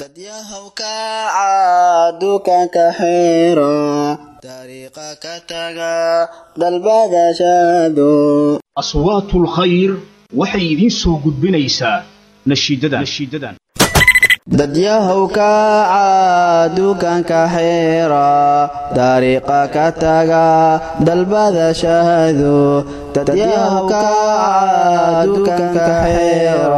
dadyahow kaca dukaanka xiro dariiqa ka taga dalbada shaado aswaatul khayr waxay idiin soo gudbinaysaa nashiidadan. Dadyahow kaca dukaanka xira dariiqa ka taga dalbada shahaado dadyahow kaca dukaanka xira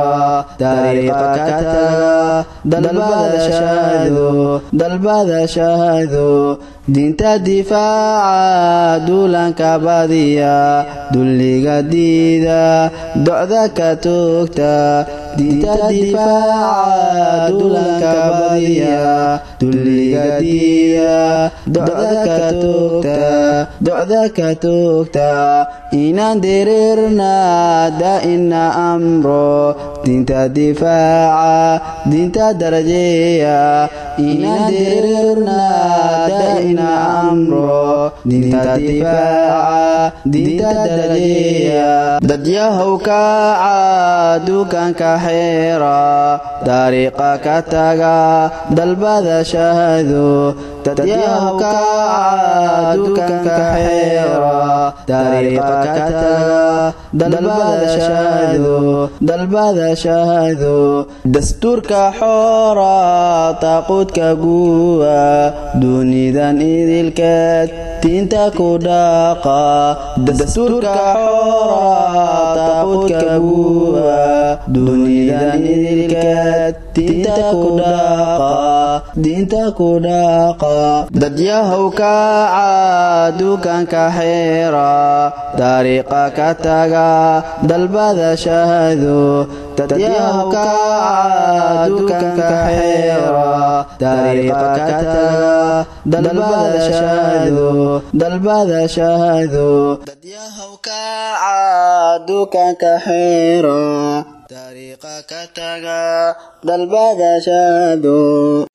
dalbada shahaado diinta difaaca duulanka badiya dulliga diida docda ka toogta diinta difaaca duulanka badiya dulliga diida docda ka toogta docda ka toogta inaan dereerna daa'ina amro diinta difaaca diinta darajeeya. Inaan dereerna daa'ina amro diinta difaaca diinta darajeeya. Dadyahow kaca dukaanka xira dariiqa ka taga dalbada shahaado dadyahow kaca dukaanka xira dastuurka xoora taaquudka guwa dunidan idilkeed diinta ku dhaqa diinta ku dhaqa dadyahow kaca dukaanka xira dariiqa ka taga dalbada shahaado dadyahow kaca dukaanka xira dariiqa ka taga dalbada shahaado dalbada shahaado dadyahow kaca dukaanka xira dariiqa ka taga dalbada shahaado